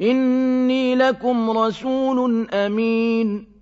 إِنِّي لَكُمْ رَسُولٌ أَمِينٌ.